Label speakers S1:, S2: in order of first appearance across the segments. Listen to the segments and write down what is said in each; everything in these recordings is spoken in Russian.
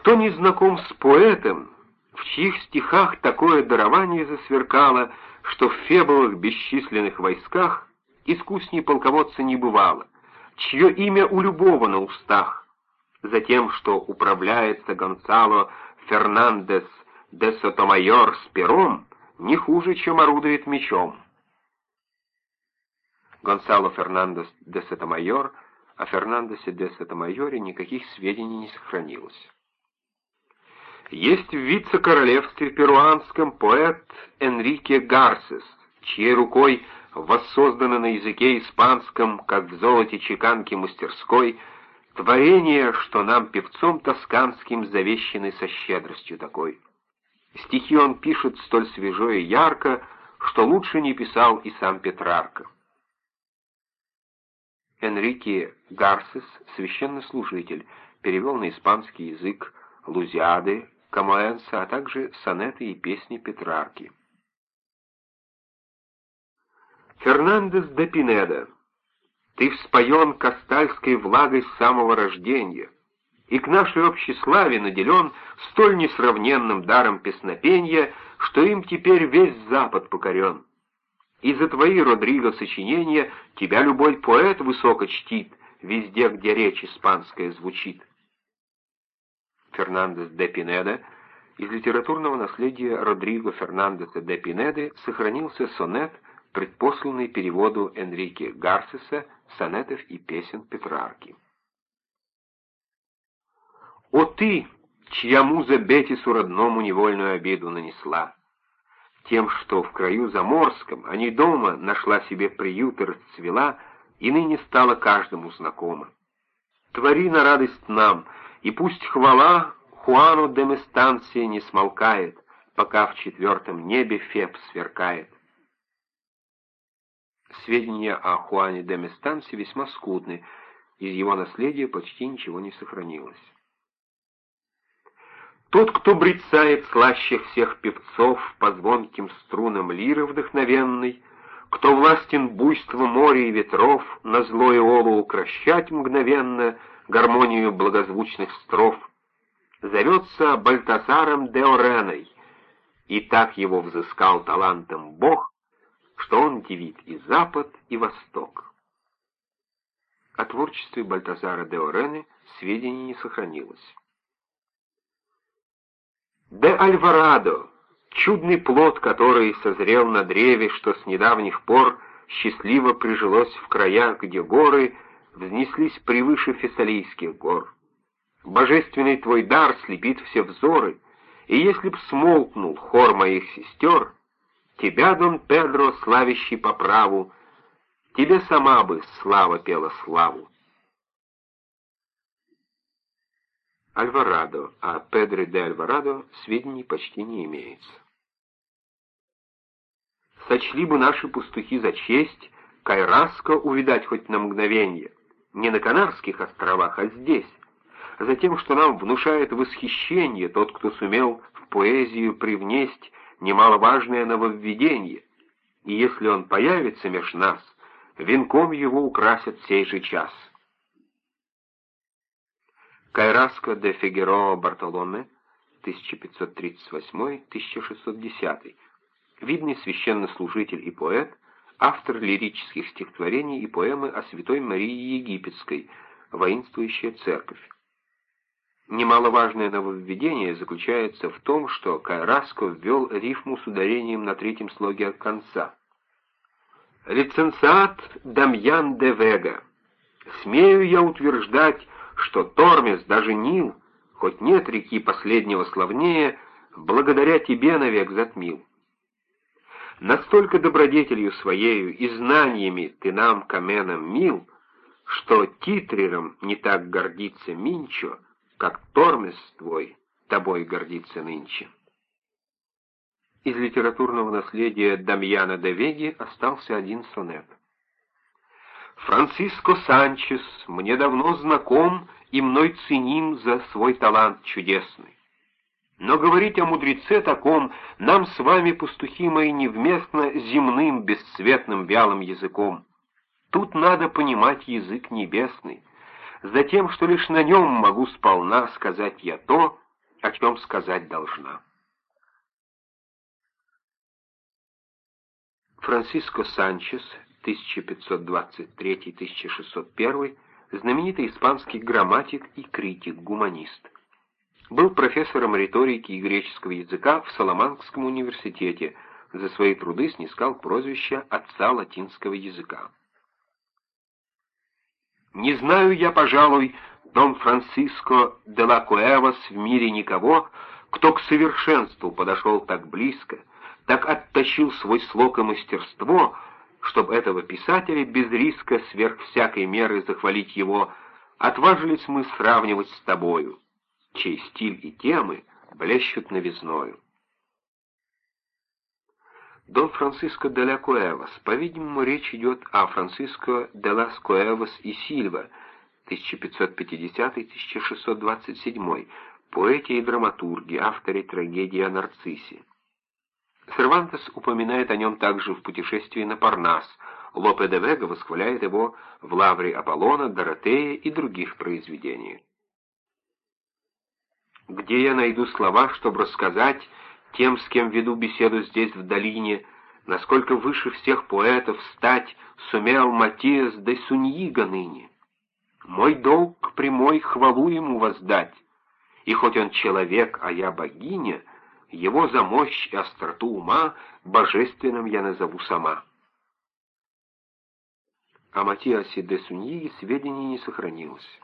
S1: Кто не знаком с поэтом, в чьих стихах такое дарование засверкало, что в фебовых бесчисленных войсках искусней полководца не бывало, чье имя у любого на устах, за тем, что управляется Гонсало Фернандес де Сотомайор с пером, не хуже, чем орудует мечом. Гонсало Фернандес де Сотомайор, о Фернандесе де Сотомайоре никаких сведений не сохранилось. Есть в вице-королевстве перуанском поэт Энрике Гарсес, чьей рукой воссоздано на языке испанском, как в золоте чеканки мастерской, творение, что нам, певцом тосканским, завещаны со щедростью такой. Стихи он пишет столь свежо и ярко, что лучше не писал и сам Петрарка. Энрике Гарсес, священнослужитель, перевел на испанский язык Лузиады, Камоэнса, а также сонеты и песни Петрарки. Фернандес де Пинеда, ты вспоен кастальской влагой с самого рождения, и к нашей общей славе наделен столь несравненным даром песнопения, что им теперь весь Запад покорен. И за твои, Родриго, сочинения тебя любой поэт высоко чтит, везде, где речь испанская звучит. Фернандес де Пинеда, из литературного наследия Родриго Фернандеса де Пинеды сохранился сонет, предпосланный переводу Энрике Гарсеса сонетов и песен Петрарки. «О ты, чья муза Бетису родному невольную обиду нанесла!» Тем, что в краю заморском, а не дома, нашла себе приют и расцвела, и ныне стала каждому знакома. Твори на радость нам — и пусть хвала Хуану де Местанции не смолкает, пока в четвертом небе Феб сверкает. Сведения о Хуане де Местансе весьма скудны, из его наследия почти ничего не сохранилось. Тот, кто брецает слаще всех певцов по звонким струнам лиры вдохновенной, кто властен буйство моря и ветров, на злое олу укращать мгновенно — гармонию благозвучных строф, зовется Бальтазаром де Ореной, и так его взыскал талантом Бог, что он дивит и Запад, и Восток. О творчестве Бальтазара де Орены сведений не сохранилось. Де Альварадо, чудный плод, который созрел на древе, что с недавних пор счастливо прижилось в краях, где горы — взнеслись превыше Фессалийских гор. Божественный твой дар слепит все взоры, и если б смолкнул хор моих сестер, тебя, Дон Педро, славящий по праву, тебе сама бы слава пела славу. Альварадо, а Педро де Альварадо сведений почти не имеется. Сочли бы наши пастухи за честь Кайраско увидать хоть на мгновенье, не на Канарских островах, а здесь, за тем, что нам внушает восхищение тот, кто сумел в поэзию привнесть немаловажное нововведение, и если он появится меж нас, венком его украсят сей же час. Кайраско де Фигероа Бартоломе, 1538-1610, видный священнослужитель и поэт, автор лирических стихотворений и поэмы о Святой Марии Египетской, воинствующая церковь. Немаловажное нововведение заключается в том, что Кайраско ввел рифму с ударением на третьем слоге конца. Рецензат Дамьян де Вега. Смею я утверждать, что Тормес, даже Нил, хоть нет реки последнего славнее, благодаря тебе навек затмил. Настолько добродетелью своею и знаниями ты нам, Каменам, мил, что титрером не так гордится Минчо, как Тормес твой тобой гордится нынче. Из литературного наследия Дамьяна де Веги остался один сонет. Франциско Санчес мне давно знаком и мной ценим за свой талант чудесный. Но говорить о мудреце таком нам с вами, пастухи мои, невместно земным, бесцветным, вялым языком. Тут надо понимать язык небесный, за тем, что лишь на нем могу сполна сказать я то, о чем сказать должна. Франсиско Санчес, 1523-1601, знаменитый испанский грамматик и критик, гуманист. Был профессором риторики и греческого языка в Соломанском университете, за свои труды снискал прозвище «отца латинского языка». Не знаю я, пожалуй, Дон Франциско де ла Куэвас в мире никого, кто к совершенству подошел так близко, так отточил свой слог и мастерство, чтобы этого писателя без риска сверх всякой меры захвалить его, отважились мы сравнивать с тобою, чей стиль и темы блещут новизною. Дон Франциско де ла Куэвас, по-видимому, речь идет о Франциско де лас Куэвас и Сильва, 1550-1627, поэте и драматурге, авторе трагедии о Нарциссе. Сервантес упоминает о нем также в «Путешествии на Парнас», Лопе де Вега восхваляет его в «Лавре Аполлона», «Доротея» и других произведениях. Где я найду слова, чтобы рассказать тем, с кем веду беседу здесь в долине, насколько выше всех поэтов стать сумел Матиас де Суньига ныне? Мой долг прямой хвалу ему воздать, и хоть он человек, а я богиня, его за мощь и остроту ума божественным я назову сама. О Матиасе де Суньиге сведений не сохранилось.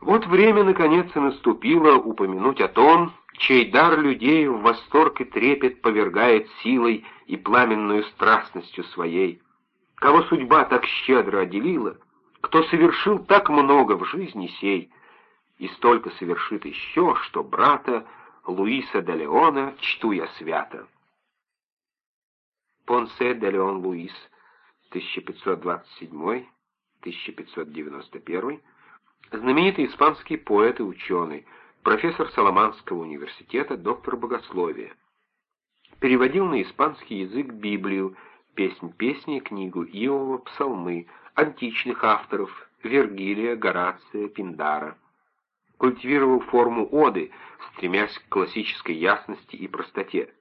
S1: Вот время, наконец, и наступило упомянуть о том, чей дар людей в восторг и трепет повергает силой и пламенную страстностью своей, кого судьба так щедро отделила, кто совершил так много в жизни сей, и столько совершит еще, что брата Луиса де Леона чту я свято. Понсе де Леон Луис, 1527-1591, знаменитый испанский поэт и ученый, профессор Соломанского университета, доктор богословия. Переводил на испанский язык Библию, песнь песни, книгу Иова, псалмы, античных авторов, Вергилия, Горация, Пиндара. Культивировал форму оды, стремясь к классической ясности и простоте.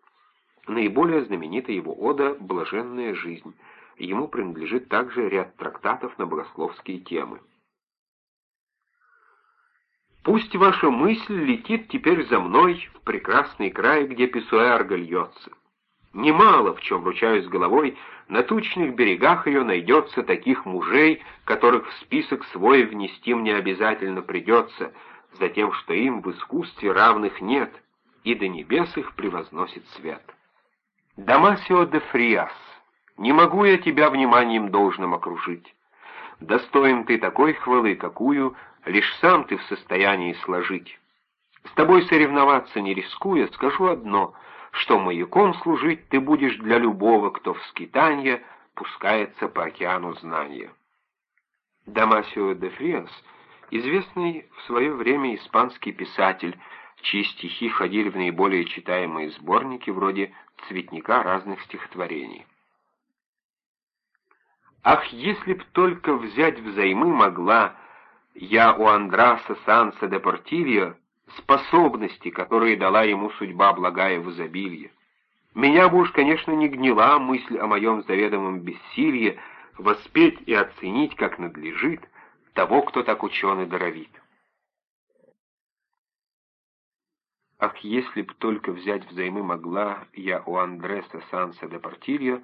S1: Наиболее знаменита его ода «Блаженная жизнь». Ему принадлежит также ряд трактатов на богословские темы. Пусть ваша мысль летит теперь за мной в прекрасный край, где Писуэрго льется. Немало, в чем ручаюсь головой, на тучных берегах ее найдется таких мужей, которых в список свой внести мне обязательно придется, за тем, что им в искусстве равных нет, и до небес их превозносит свет. Дамасио де Фриас, не могу я тебя вниманием должным окружить. Достоин ты такой хвалы, какую лишь сам ты в состоянии сложить. С тобой соревноваться не рискуя, скажу одно, что маяком служить ты будешь для любого, кто в скитанье пускается по океану знания. Дамасио де Фриас, известный в свое время испанский писатель, чьи стихи входили в наиболее читаемые сборники вроде «Цветника разных стихотворений». Ах, если б только взять взаймы могла я у Андраса Санса де Портильо способности, которые дала ему судьба благая в изобилии. Меня бы уж, конечно, не гнила мысль о моем заведомом бессилии воспеть и оценить, как надлежит, того, кто так ученый даровит. Ах, если б только взять взаймы могла я у Андреса Санса де Портильо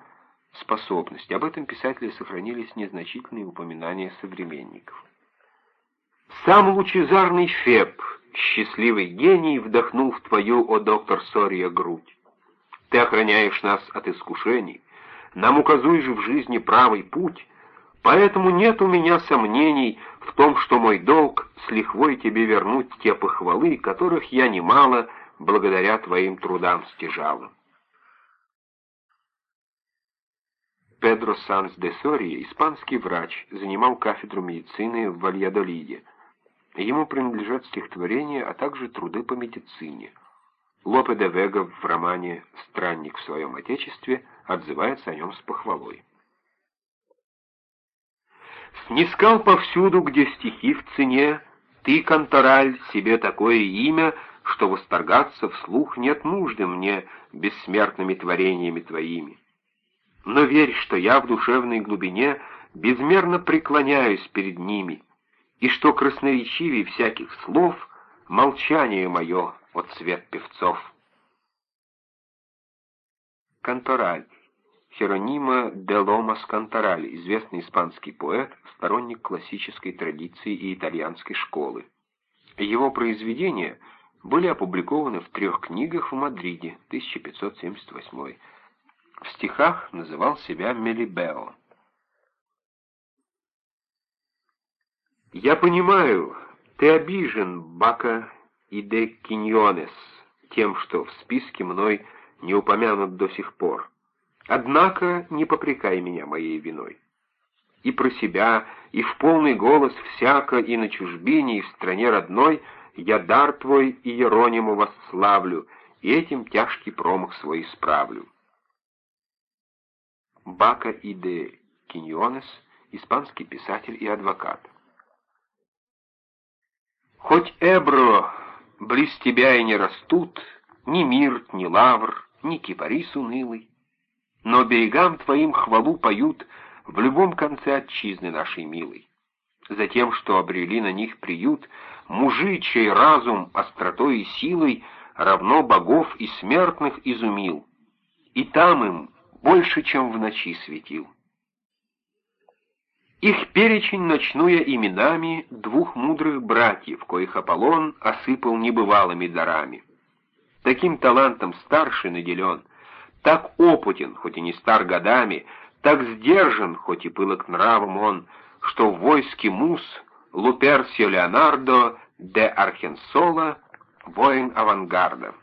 S1: способность, об этом писателе сохранились незначительные упоминания современников. Сам лучезарный Феб, счастливый гений, вдохнул в твою, о доктор Сория, грудь. Ты охраняешь нас от искушений, нам указуешь в жизни правый путь, поэтому нет у меня сомнений в том, что мой долг с лихвой тебе вернуть те похвалы, которых я немало благодаря твоим трудам стяжала. Педро Санс де Сория, испанский врач, занимал кафедру медицины в Вальядолиде. Ему принадлежат стихотворения, а также труды по медицине. Лопе де Вега в романе «Странник в своем отечестве» отзывается о нем с похвалой. Снискал повсюду, где стихи в цене, Ты, Контораль, себе такое имя, что восторгаться вслух нет нужды мне бессмертными творениями твоими. Но верь, что я в душевной глубине безмерно преклоняюсь перед ними, и что красноречивее всяких слов молчание мое от цвет певцов. Кантораль. Херонима де Ломас Кантораль, известный испанский поэт, сторонник классической традиции и итальянской школы. Его произведения были опубликованы в трех книгах в Мадриде, 1578 В стихах называл себя Мелибео. «Я понимаю, ты обижен, Бака и де Киньонес, тем, что в списке мной не упомянут до сих пор. Однако не попрекай меня моей виной. И про себя, и в полный голос всяко, и на чужбине, и в стране родной я дар твой и Ерониму восславлю, и этим тяжкий промах свой исправлю. Бака и де Киньонес, испанский писатель и адвокат. Хоть Эбро близ тебя и не растут, ни Мирт, ни Лавр, ни Кипарис унылый, но берегам твоим хвалу поют в любом конце отчизны нашей милой. За тем, что обрели на них приют, мужи, чей разум остротой и силой равно богов и смертных изумил, и там им больше, чем в ночи светил. Их перечень ночну я именами двух мудрых братьев, коих Аполлон осыпал небывалыми дарами. Таким талантом старший наделен, так опытен, хоть и не стар годами, так сдержан, хоть и пылок нравом он, что в войске мус Луперсио Леонардо де Архенсола воин авангарда.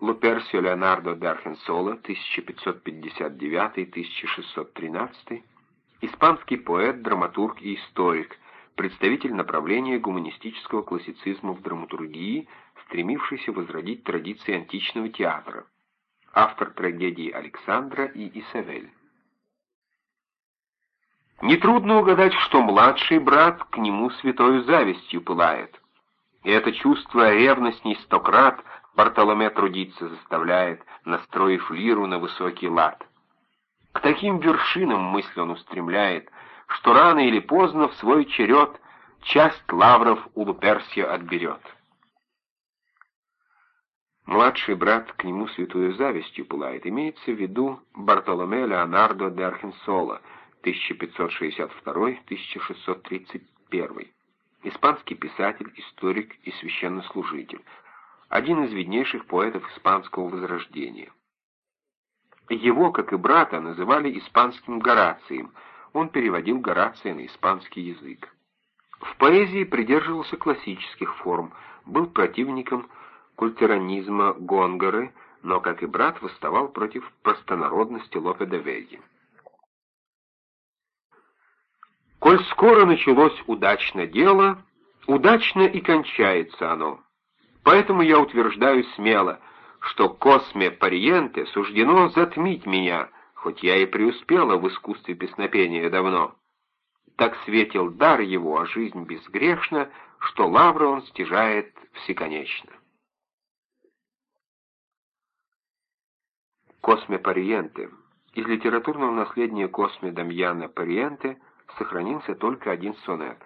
S1: Луперсио Леонардо де Архенсола, 1559-1613, испанский поэт, драматург и историк, представитель направления гуманистического классицизма в драматургии, стремившийся возродить традиции античного театра, автор трагедии Александра и Исавель. Нетрудно угадать, что младший брат к нему святою завистью пылает. И это чувство ревностней стократ Бартоломе трудиться заставляет, настроив лиру на высокий лад. К таким вершинам мысль он устремляет, что рано или поздно в свой черед часть лавров у Луперсия отберет. Младший брат к нему святую завистью пылает. Имеется в виду Бартоломе Леонардо де Архенсола, 1562-1631. Испанский писатель, историк и священнослужитель один из виднейших поэтов испанского возрождения. Его, как и брата, называли испанским Горацием, он переводил Горация на испанский язык. В поэзии придерживался классических форм, был противником культуранизма Гонгоры, но, как и брат, восставал против простонародности Лопе де Веги. Коль скоро началось удачно дело, удачно и кончается оно. Поэтому я утверждаю смело, что Косме Париенте суждено затмить меня, хоть я и преуспела в искусстве песнопения давно. Так светил дар его, а жизнь безгрешна, что лавры он стяжает всеконечно. Косме Париенте. Из литературного наследия Косме Дамьяна Париенте сохранился только один сонет.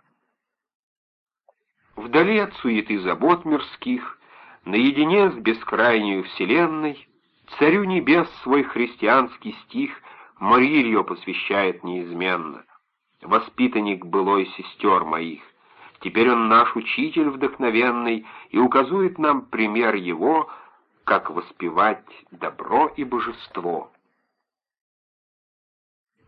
S1: Вдали от суеты забот мирских, наедине с бескрайней вселенной, царю небес свой христианский стих Марилью посвящает неизменно, воспитанник былой сестер моих. Теперь он наш учитель вдохновенный и указует нам пример его, как воспевать добро и божество.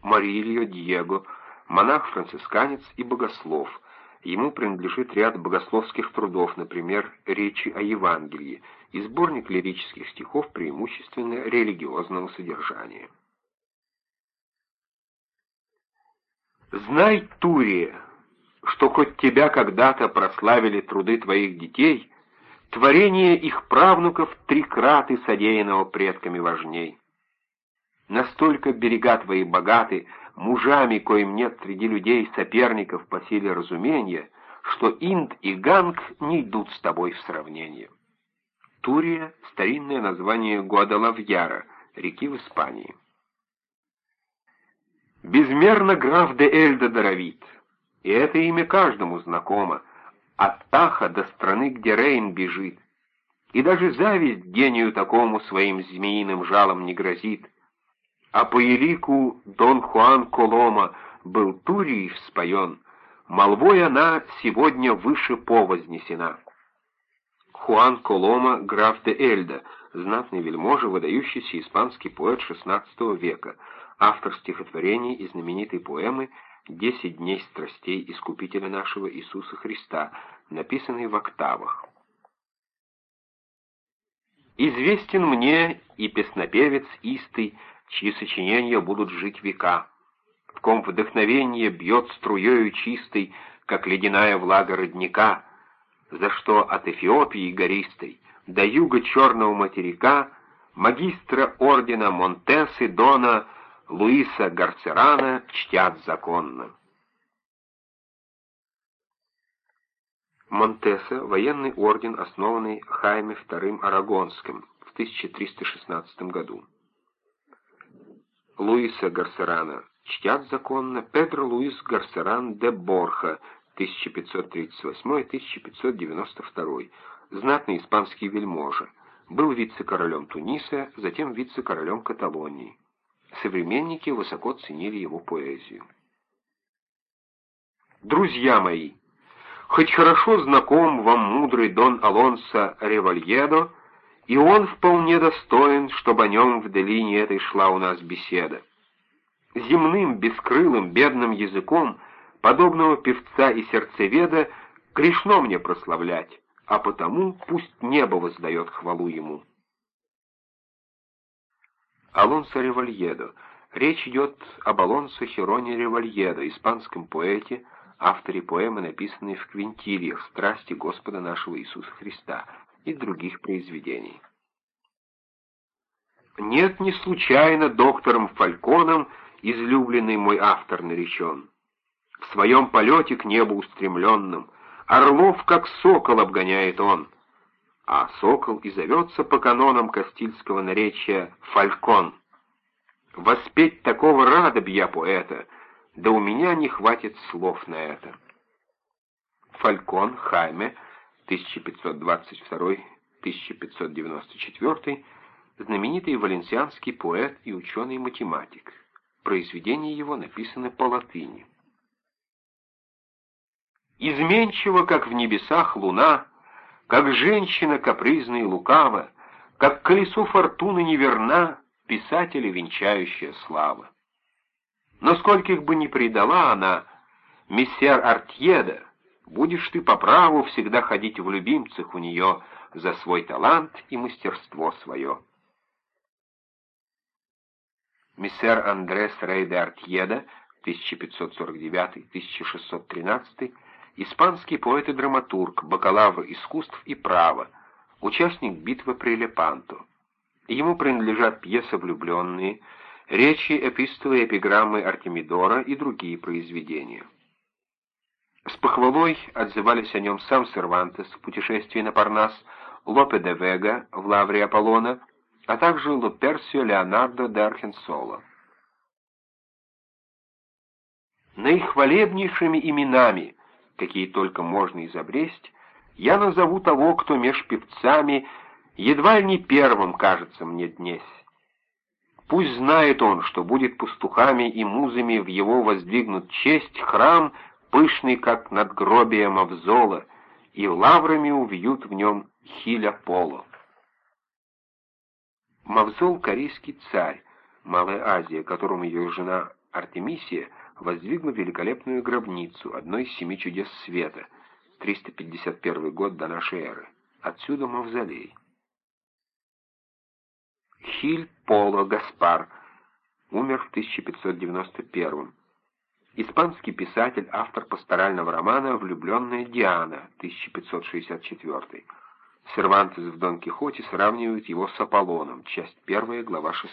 S1: Марильо Диего, монах-францисканец и богослов, Ему принадлежит ряд богословских трудов, например, «Речи о Евангелии» и сборник лирических стихов преимущественно религиозного содержания. «Знай, Турия, что хоть тебя когда-то прославили труды твоих детей, творение их правнуков три краты содеянного предками важней. Настолько берега твои богаты, мужами, коим нет среди людей соперников по силе разумения, что Инд и Ганг не идут с тобой в сравнение. Турия — старинное название Гуадалавьяра, реки в Испании. Безмерно граф де Эльда даровит, и это имя каждому знакомо, от Таха до страны, где Рейн бежит. И даже зависть гению такому своим змеиным жалом не грозит. А по елику Дон Хуан Колома был Турией вспоен, молвой она сегодня выше по вознесена. Хуан Колома, граф де Эльда, знатный вельможа, выдающийся испанский поэт XVI века, автор стихотворений и знаменитой поэмы «Десять дней страстей Искупителя нашего Иисуса Христа», написанной в октавах. Известен мне и песнопевец истый, чьи сочинения будут жить века, в ком вдохновение бьет струею чистой, как ледяная влага родника, за что от Эфиопии гористой до юга черного материка магистра ордена Монтесы Дона Луиса Гарцерана чтят законно. Монтеса — военный орден, основанный Хайме II Арагонским в 1316 году. Луиса Гарсерана чтят законно Педро Луис Гарсеран де Борха 1538-1592, знатный испанский вельможа, был вице-королем Туниса, затем вице-королем Каталонии. Современники высоко ценили его поэзию. Друзья мои, хоть хорошо знаком вам мудрый Дон Алонсо Ревальедо, и он вполне достоин, чтобы о нем в долине этой шла у нас беседа. Земным, бескрылым, бедным языком, подобного певца и сердцеведа, грешно мне прославлять, а потому пусть небо воздает хвалу ему. Алонсо Ревальедо. Речь идет об Алонсо Хероне Ревальедо, испанском поэте, авторе поэмы, написанной в Квинтильях «Страсти Господа нашего Иисуса Христа» и других произведений. Нет, не случайно доктором Фальконом излюбленный мой автор наречен. В своем полете к небу устремленным орлов, как сокол, обгоняет он, а сокол и зовется по канонам Кастильского наречия «фалькон». Воспеть такого рада б я поэта, да у меня не хватит слов на это. Фалькон, Хайме, 1522-1594, знаменитый валенсианский поэт и ученый-математик. Произведения его написаны по латыни. Изменчиво, как в небесах луна, как женщина капризна и лукава, как колесо фортуны неверна, писателя венчающая слава. Но скольких бы ни предала она, мессер Артьеда, будешь ты по праву всегда ходить в любимцах у нее за свой талант и мастерство свое. Мессер Андрес Рей де Артьеда, 1549-1613, испанский поэт и драматург, бакалавр искусств и права, участник битвы при Лепанто. Ему принадлежат пьесы «Влюбленные», речи, эпистолы и эпиграммы Артемидора и другие произведения. С похвалой отзывались о нем сам Сервантес в «Путешествии на Парнас», Лопе де Вега в «Лавре Аполлона», а также Луперсио Леонардо де Архенсоло. Наихвалебнейшими именами – какие только можно изобресть, я назову того, кто меж певцами едва ли не первым кажется мне днесь. Пусть знает он, что будет пастухами и музами в его воздвигнут честь храм, пышный, как надгробие Мавзола, и лаврами увьют в нем хиля Поло. Мавзол — корейский царь, Малая Азия, которому ее жена Артемисия — воздвигла великолепную гробницу, одной из семи чудес света, 351 год до нашей эры. Отсюда мавзолей. Хиль Поло Гаспар умер в 1591 Испанский писатель, автор пасторального романа «Влюбленная Диана» 1564 Сервантес в Дон Кихоте сравнивает его с Аполлоном, часть 1, глава 6.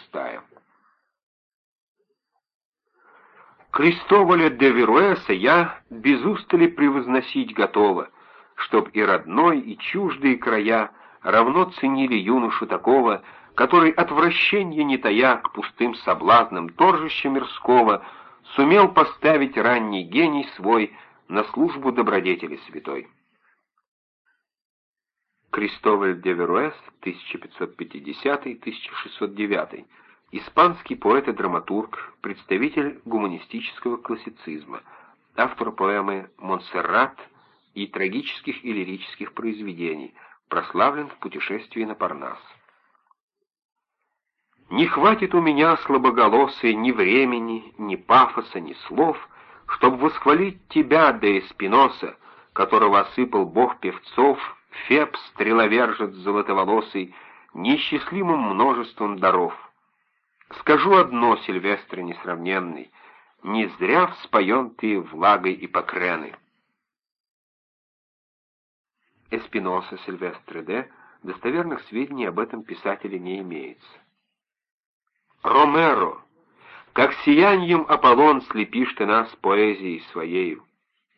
S1: Крестоволя де Веруэса я без устали превозносить готова, чтоб и родной, и чуждые края равно ценили юношу такого, который, отвращение не тая к пустым соблазнам торжища мирского, сумел поставить ранний гений свой на службу добродетели святой. Кристоваль де Веруэс, 1550-1609, испанский поэт и драматург, представитель гуманистического классицизма, автор поэмы «Монсеррат» и трагических и лирических произведений, прославлен в путешествии на Парнас. Не хватит у меня слабоголосой ни времени, ни пафоса, ни слов, чтобы восхвалить тебя, да Эспиноса, которого осыпал бог певцов, Феб, стреловержец золотоволосый, неисчислимым множеством даров. Скажу одно, Сильвестр несравненный, не зря вспоен ты влагой и покрены. Эспиноса Сильвестр Д. Достоверных сведений об этом писателе не имеется. Ромеро, как сиянием Аполлон слепишь ты нас поэзией своею.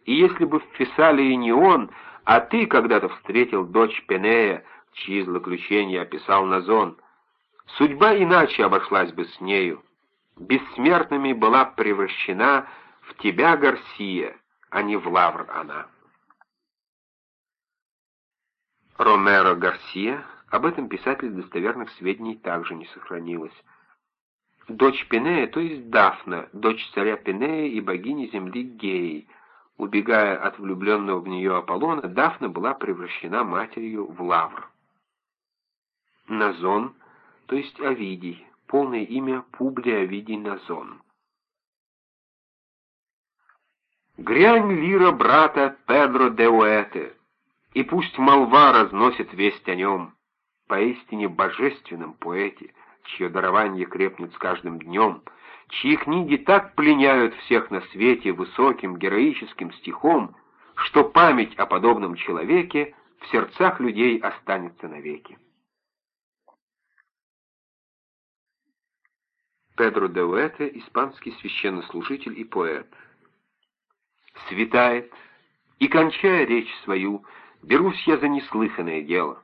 S1: И если бы в Фессалии не он, а ты когда-то встретил дочь Пенея, чьи злоключения описал Назон, судьба иначе обошлась бы с нею. Бессмертными была превращена в тебя, Гарсия, а не в Лавр она. Ромеро Гарсия, об этом писатель достоверных сведений также не сохранилось. Дочь Пенея, то есть Дафна, дочь царя Пенея и богини земли Геи. Убегая от влюбленного в нее Аполлона, Дафна была превращена матерью в Лавр. Назон, то есть Овидий, полное имя Публий Овидий Назон. Грянь лира брата Педро де Уэте, и пусть молва разносит весть о нем, поистине божественном поэте, чье дарование крепнет с каждым днем, чьи книги так пленяют всех на свете высоким героическим стихом, что память о подобном человеке в сердцах людей останется навеки. Педро де Уэте, испанский священнослужитель и поэт. Светает, и, кончая речь свою, берусь я за неслыханное дело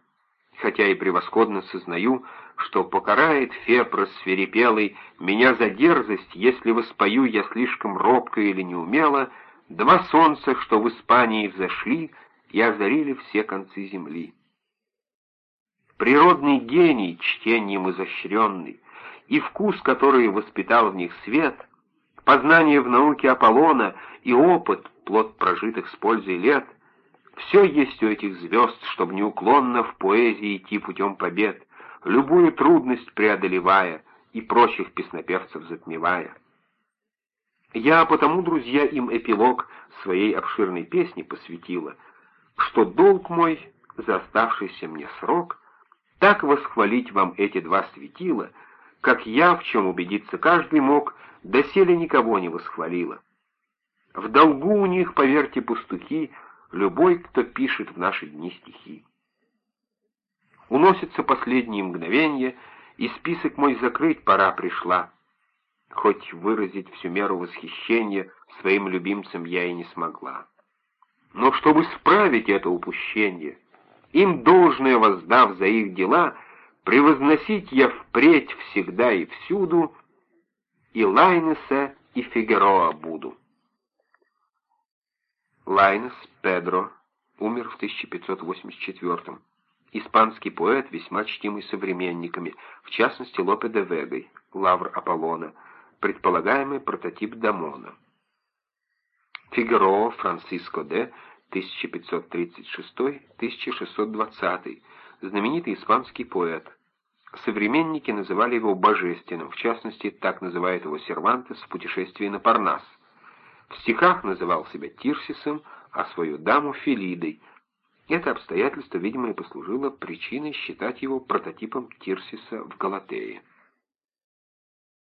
S1: хотя и превосходно сознаю, что покарает Феб рассверепелый меня за дерзость, если воспою я слишком робко или неумело, два солнца, что в Испании взошли и озарили все концы земли. Природный гений, чтением изощренный, и вкус, который воспитал в них свет, познание в науке Аполлона и опыт, плод прожитых с пользой лет — все есть у этих звезд, чтобы неуклонно в поэзии идти путем побед, любую трудность преодолевая и прочих песнопевцев затмевая. Я потому, друзья, им эпилог своей обширной песни посвятила, что долг мой за оставшийся мне срок так восхвалить вам эти два светила, как я, в чем убедиться каждый мог, доселе никого не восхвалила. В долгу у них, поверьте, пастухи, любой, кто пишет в наши дни стихи. Уносятся последние мгновения, и список мой закрыть пора пришла. Хоть выразить всю меру восхищения своим любимцам я и не смогла. Но чтобы справить это упущение, им должное воздав за их дела, превозносить я впредь всегда и всюду и Лайнеса, и Фигероа буду. Лайнес Педро умер в 1584 Испанский поэт, весьма чтимый современниками, в частности Лопе де Вегой, Лавр Аполлона, предполагаемый прототип Дамона. Фигаро Франциско де 1536-1620, знаменитый испанский поэт. Современники называли его божественным, в частности, так называет его Сервантес в «Путешествии на Парнас». В стихах называл себя Тирсисом, а свою даму Филидой. Это обстоятельство, видимо, и послужило причиной считать его прототипом Тирсиса в Галатее.